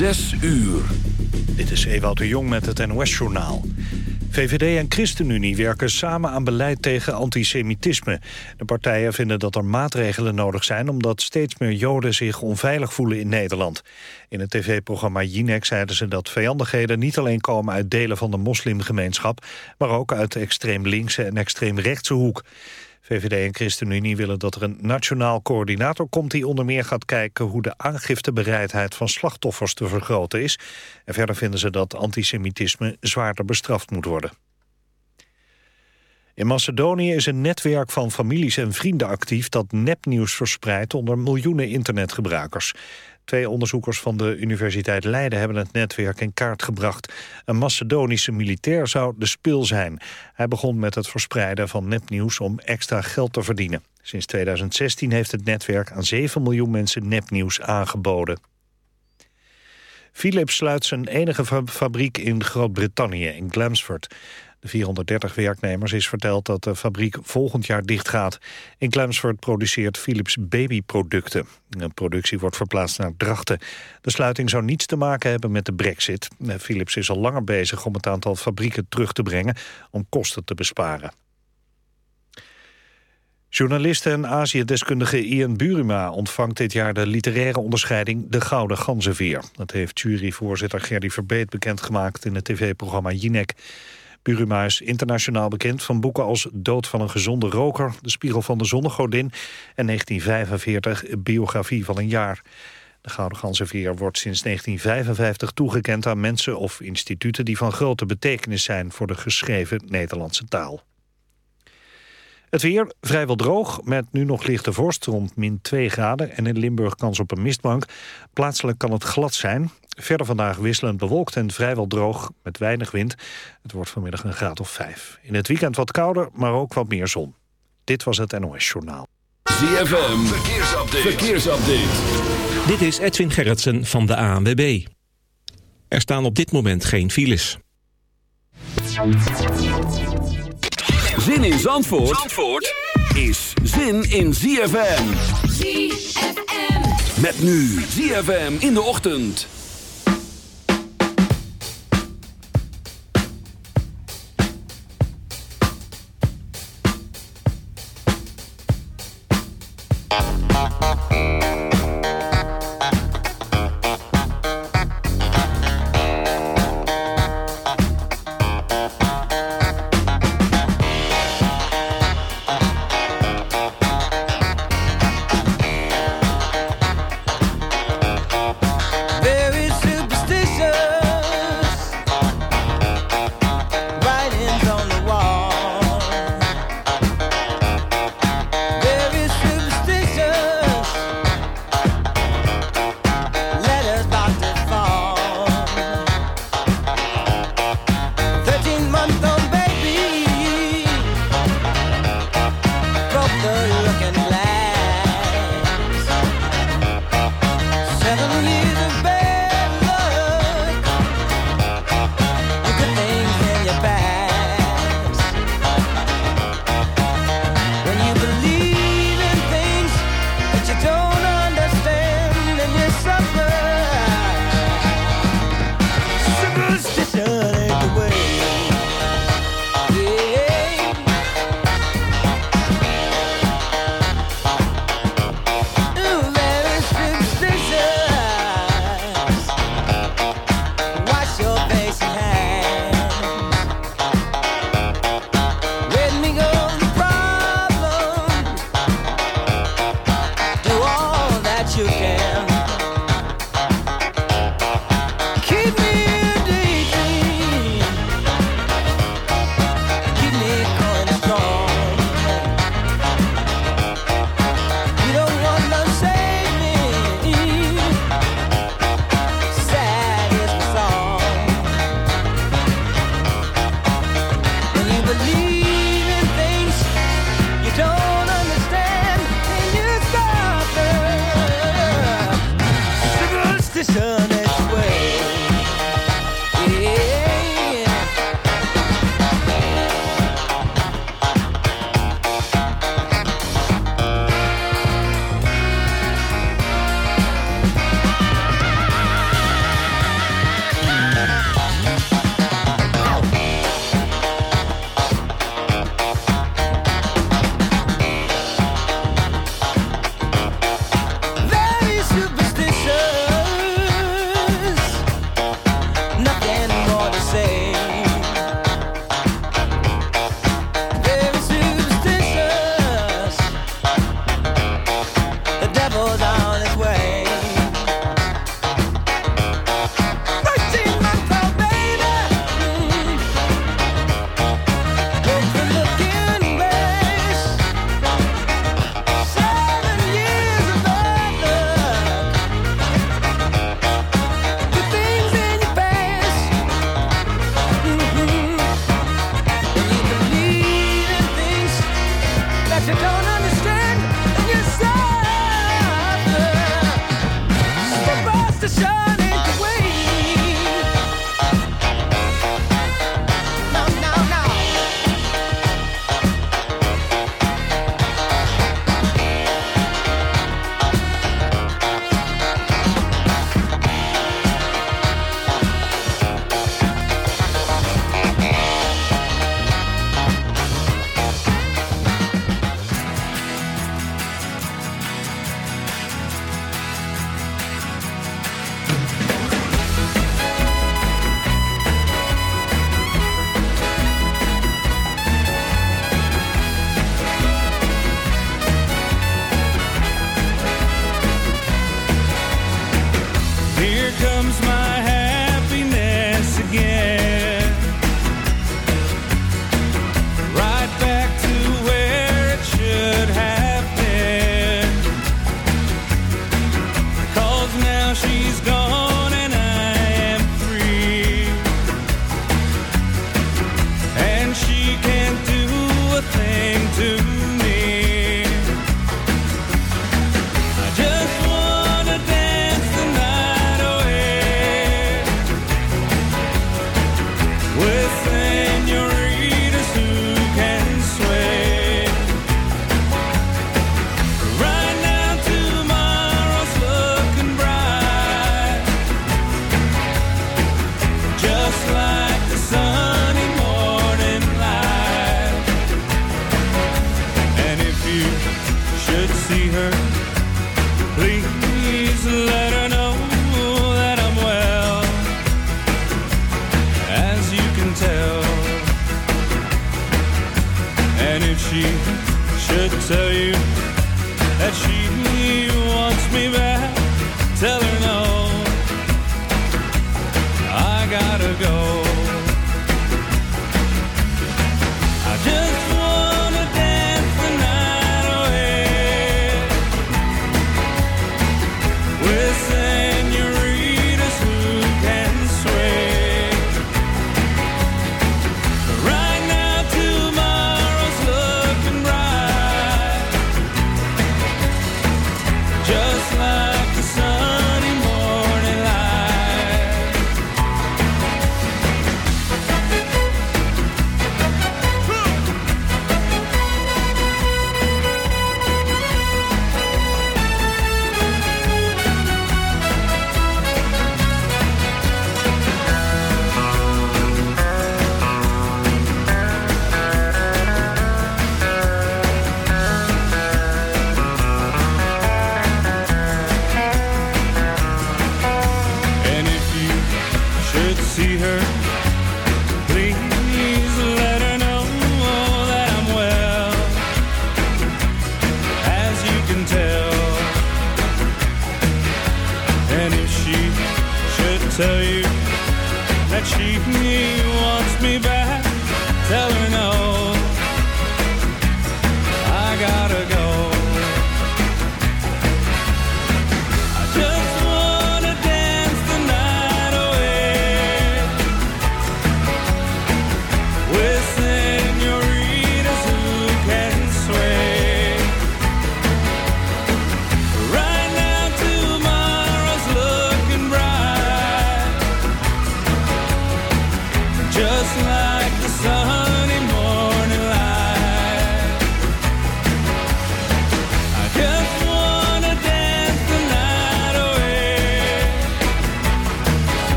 Zes uur. Dit is Ewout de Jong met het NOS-journaal. VVD en ChristenUnie werken samen aan beleid tegen antisemitisme. De partijen vinden dat er maatregelen nodig zijn... omdat steeds meer Joden zich onveilig voelen in Nederland. In het tv-programma Jinek zeiden ze dat vijandigheden... niet alleen komen uit delen van de moslimgemeenschap... maar ook uit de extreem linkse en extreem rechtse hoek. VVD en ChristenUnie willen dat er een nationaal coördinator komt... die onder meer gaat kijken hoe de aangiftebereidheid van slachtoffers te vergroten is. En verder vinden ze dat antisemitisme zwaarder bestraft moet worden. In Macedonië is een netwerk van families en vrienden actief... dat nepnieuws verspreidt onder miljoenen internetgebruikers. Twee onderzoekers van de Universiteit Leiden hebben het netwerk in kaart gebracht. Een Macedonische militair zou de spil zijn. Hij begon met het verspreiden van nepnieuws om extra geld te verdienen. Sinds 2016 heeft het netwerk aan 7 miljoen mensen nepnieuws aangeboden. Philips sluit zijn enige fabriek in Groot-Brittannië, in Glamsford. De 430 werknemers is verteld dat de fabriek volgend jaar dichtgaat. In Chelmsford produceert Philips babyproducten. De productie wordt verplaatst naar Drachten. De sluiting zou niets te maken hebben met de brexit. Philips is al langer bezig om het aantal fabrieken terug te brengen... om kosten te besparen. Journaliste en Azië-deskundige Ian Buruma ontvangt dit jaar de literaire onderscheiding De Gouden Ganzenveer. Dat heeft juryvoorzitter Gerdy Verbeet bekendgemaakt in het tv-programma Jinek. Buruma is internationaal bekend van boeken als Dood van een gezonde roker... De Spiegel van de Zonnegodin en 1945 Biografie van een jaar. De Gouden Ganzenveer wordt sinds 1955 toegekend aan mensen of instituten... die van grote betekenis zijn voor de geschreven Nederlandse taal. Het weer vrijwel droog, met nu nog lichte vorst rond min 2 graden... en in Limburg kans op een mistbank. Plaatselijk kan het glad zijn. Verder vandaag wisselend bewolkt en vrijwel droog met weinig wind. Het wordt vanmiddag een graad of 5. In het weekend wat kouder, maar ook wat meer zon. Dit was het NOS Journaal. ZFM, verkeersupdate. verkeersupdate. Dit is Edwin Gerritsen van de ANWB. Er staan op dit moment geen files. Zin in Zandvoort, Zandvoort is zin in ZFM. ZFM. Met nu ZFM in de ochtend.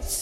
States.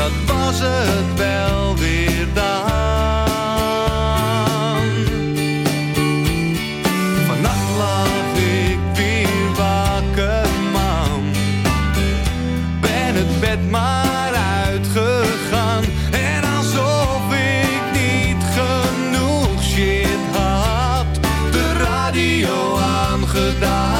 dat was het wel weer dan. Vannacht lag ik weer wakker, man. Ben het bed maar uitgegaan. En alsof ik niet genoeg shit had, de radio aangedaan.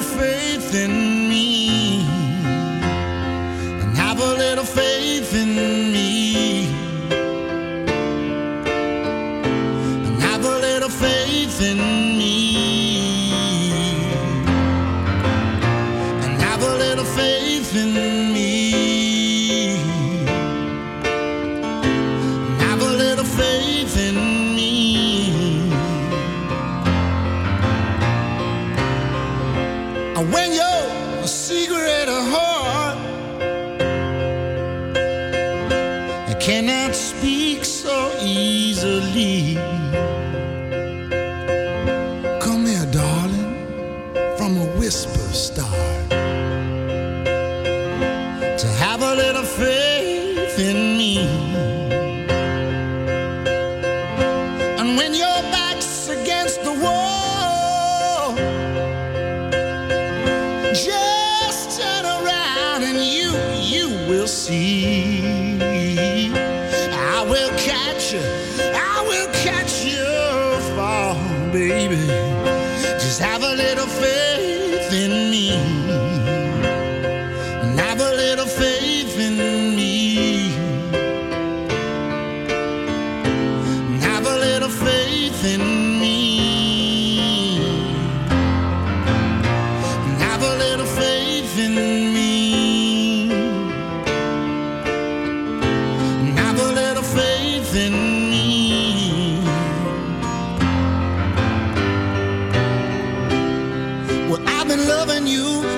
faith in me.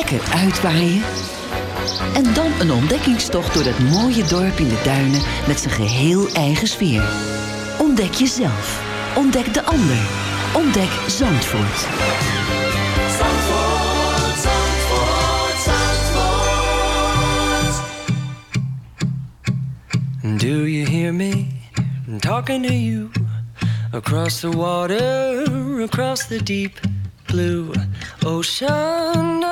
Lekker uitwaaien. En dan een ontdekkingstocht door dat mooie dorp in de duinen met zijn geheel eigen sfeer. Ontdek jezelf. Ontdek de ander. Ontdek Zandvoort. Zandvoort, Zandvoort, Zandvoort. Do you hear me talking to you across the water, across the deep blue ocean,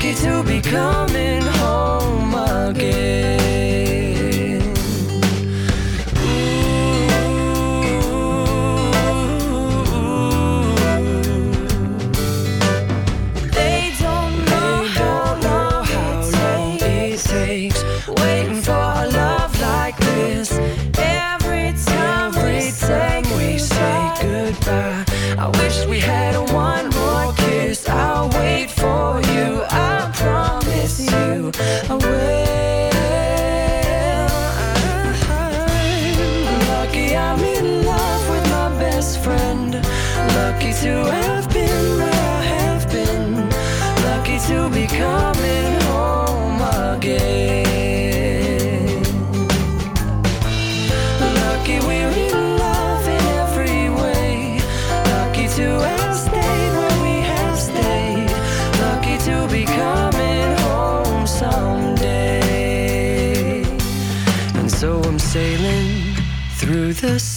Lucky to be coming home again.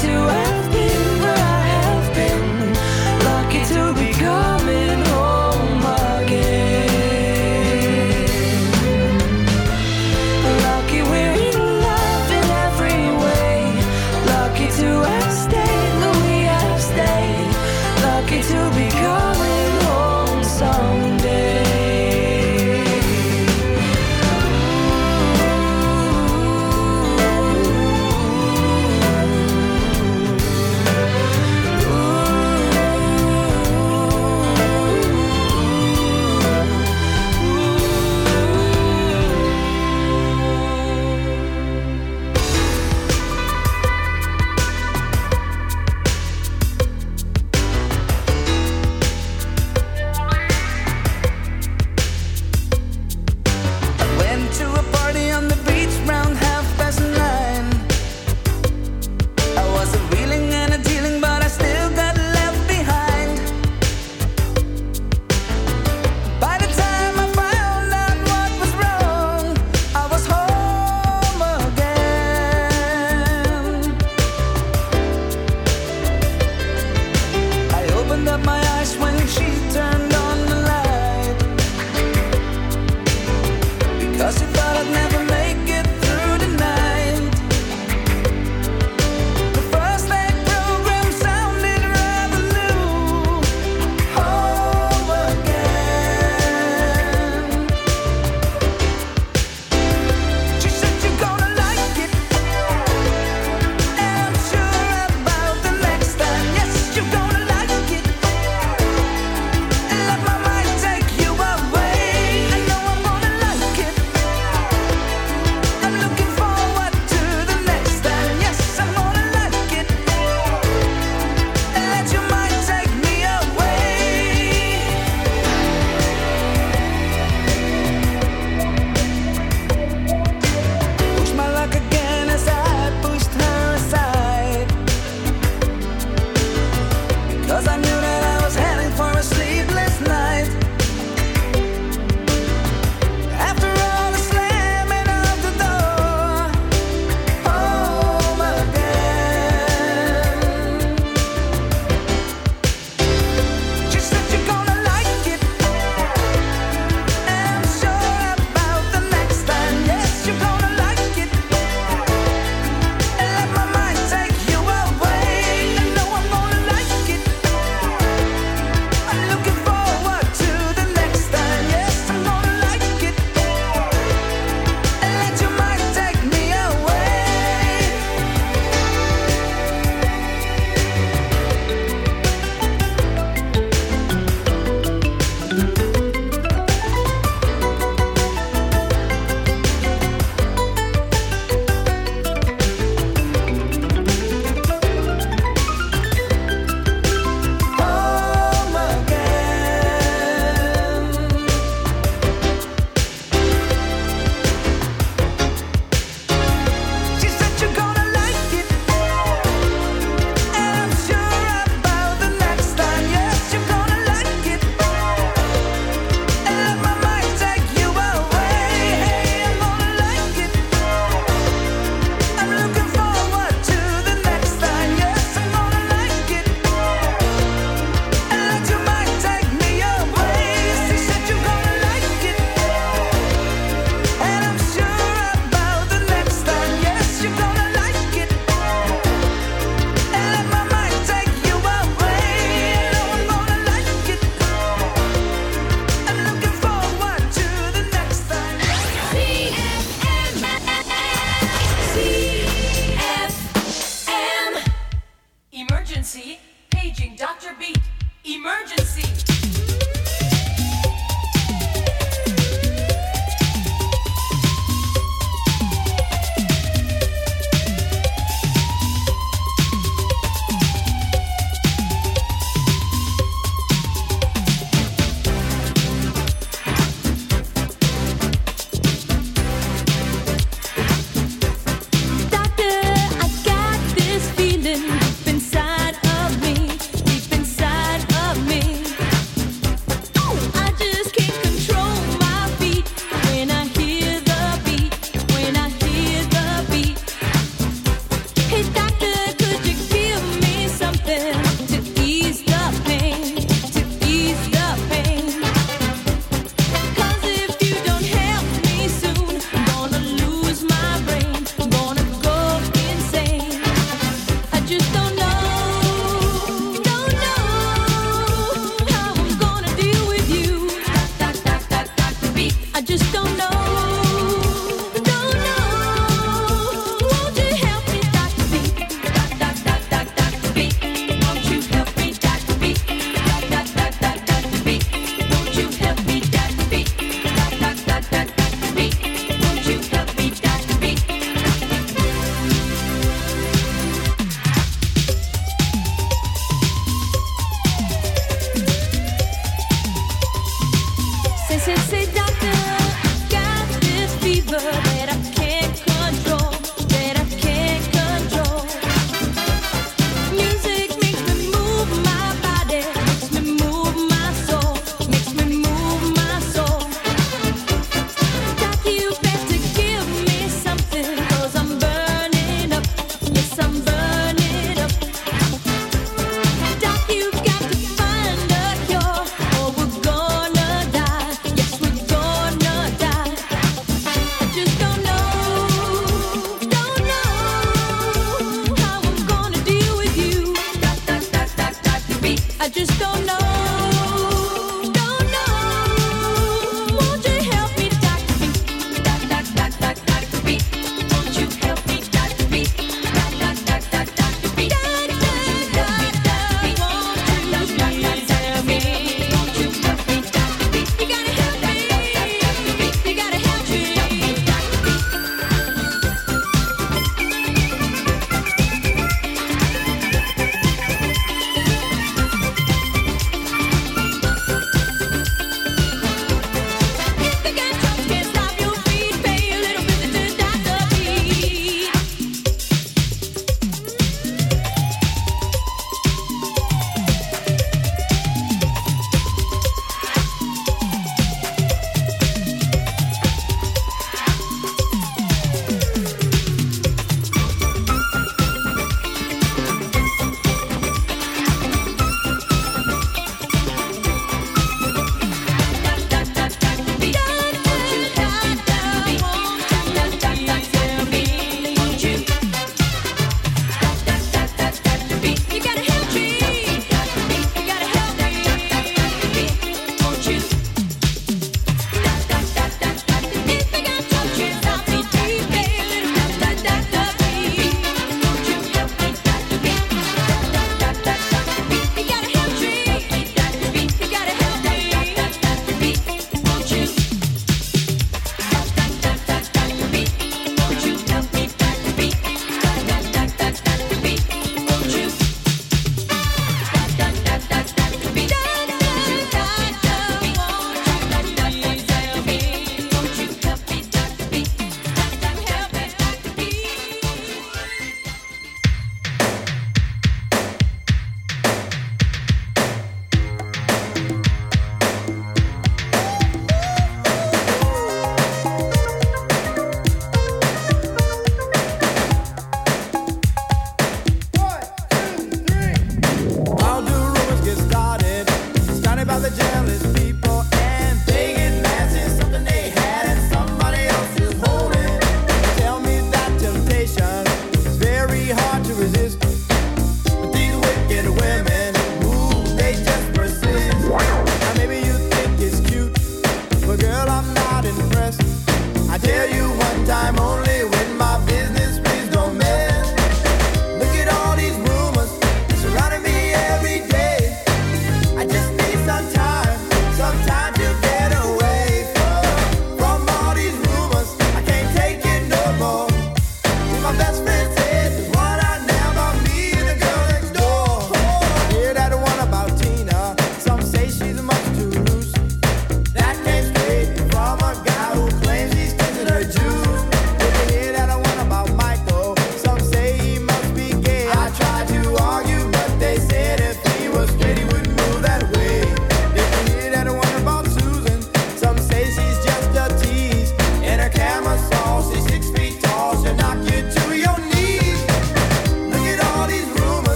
to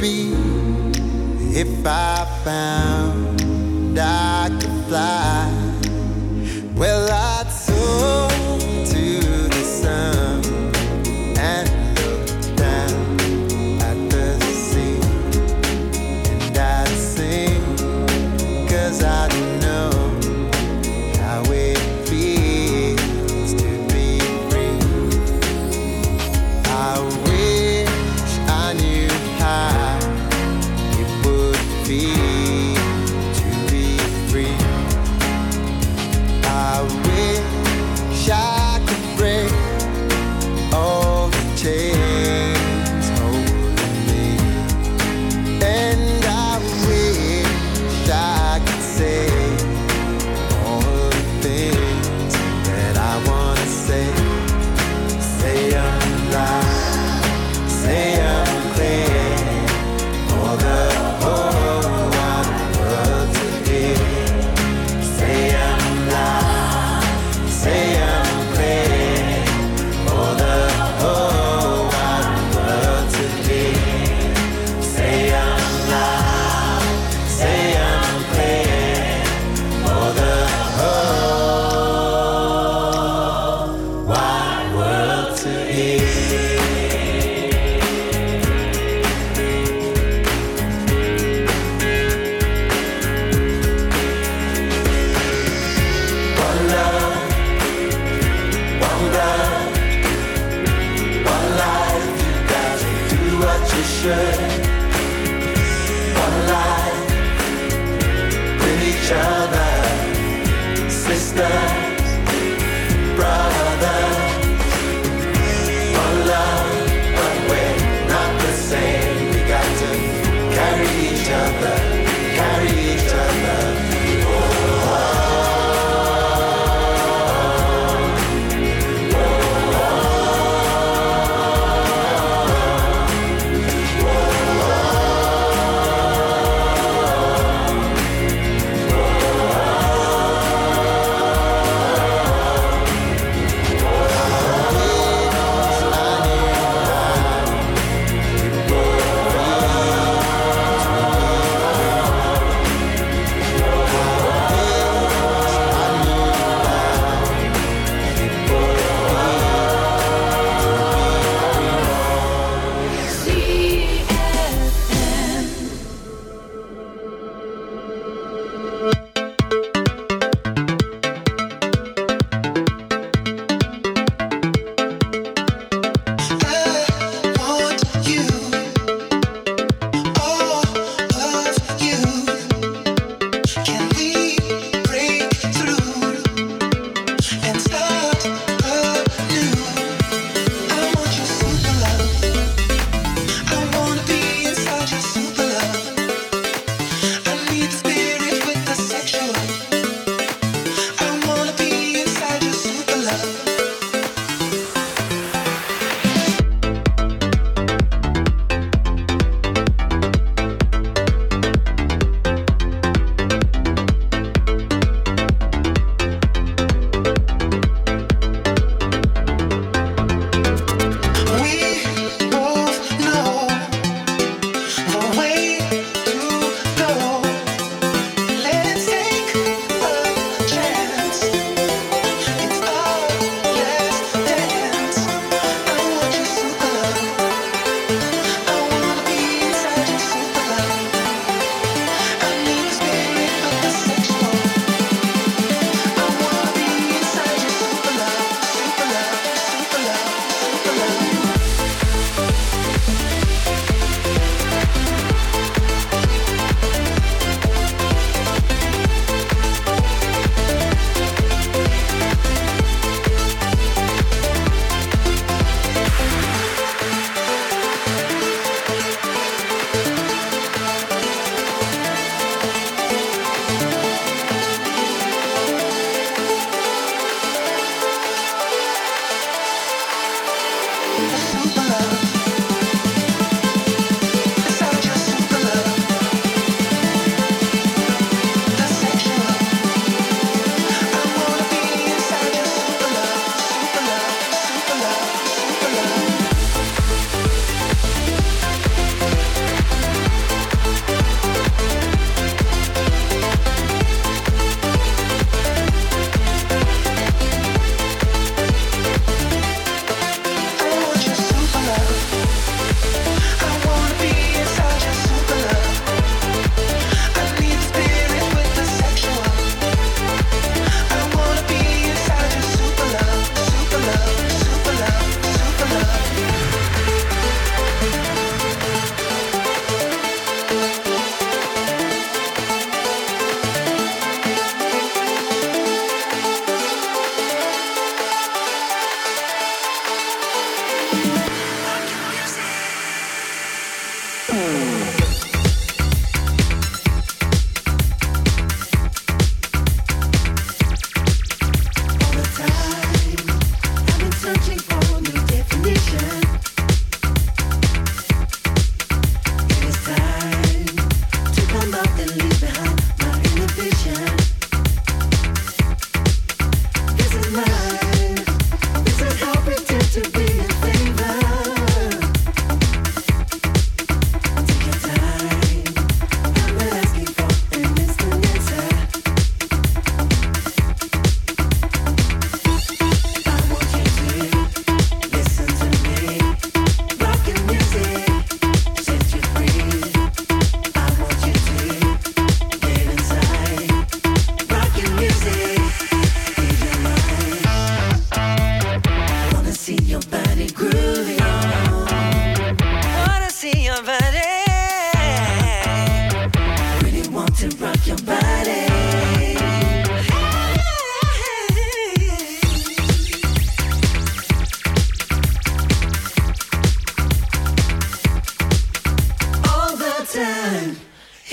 be if I found I could fly. Well, I'd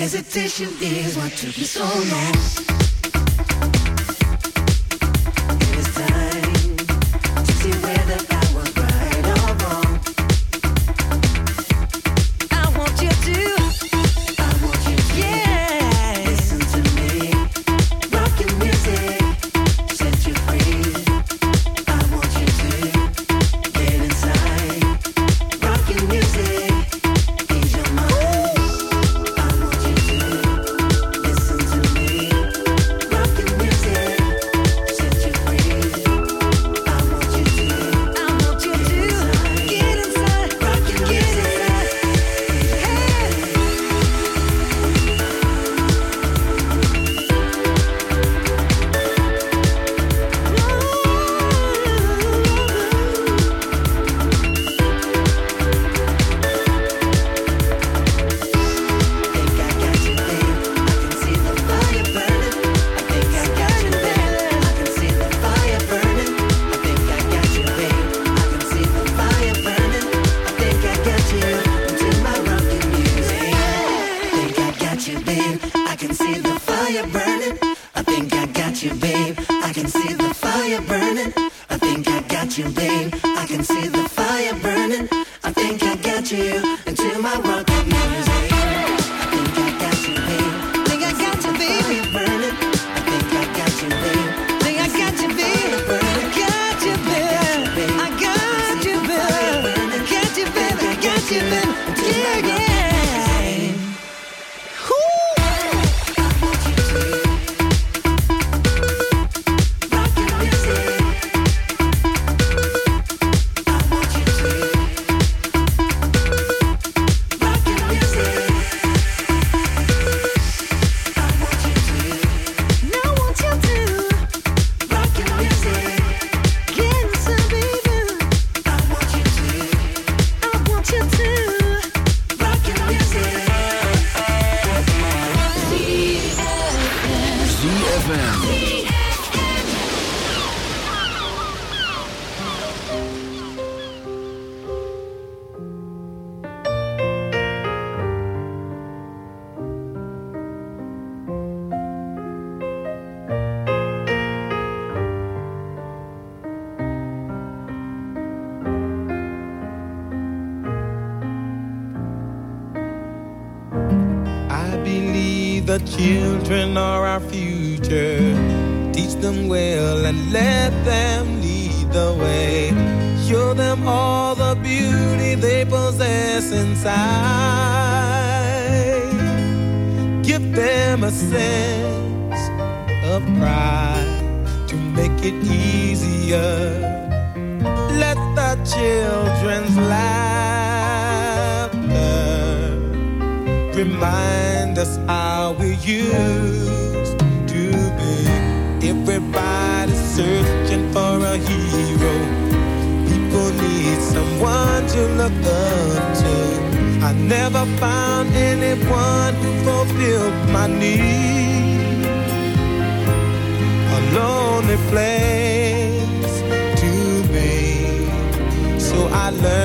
Hesitation is what took me so long.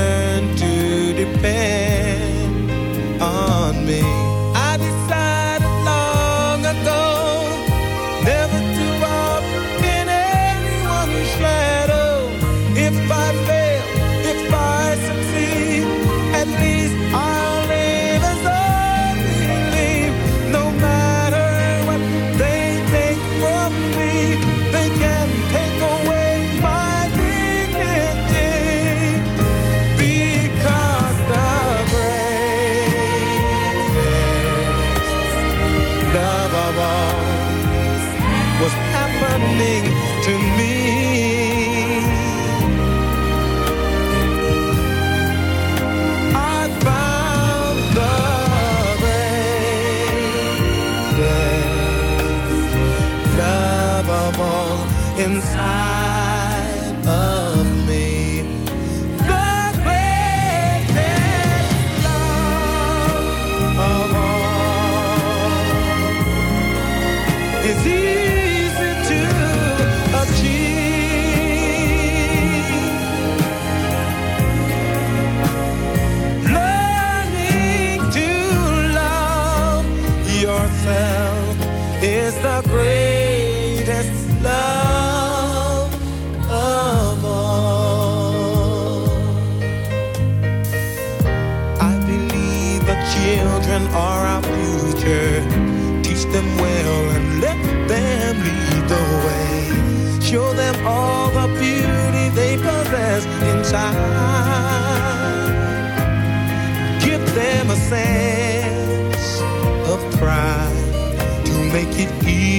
learn to depend.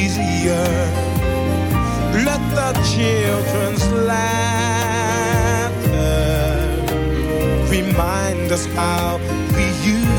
easier. Let the children's laughter remind us how we used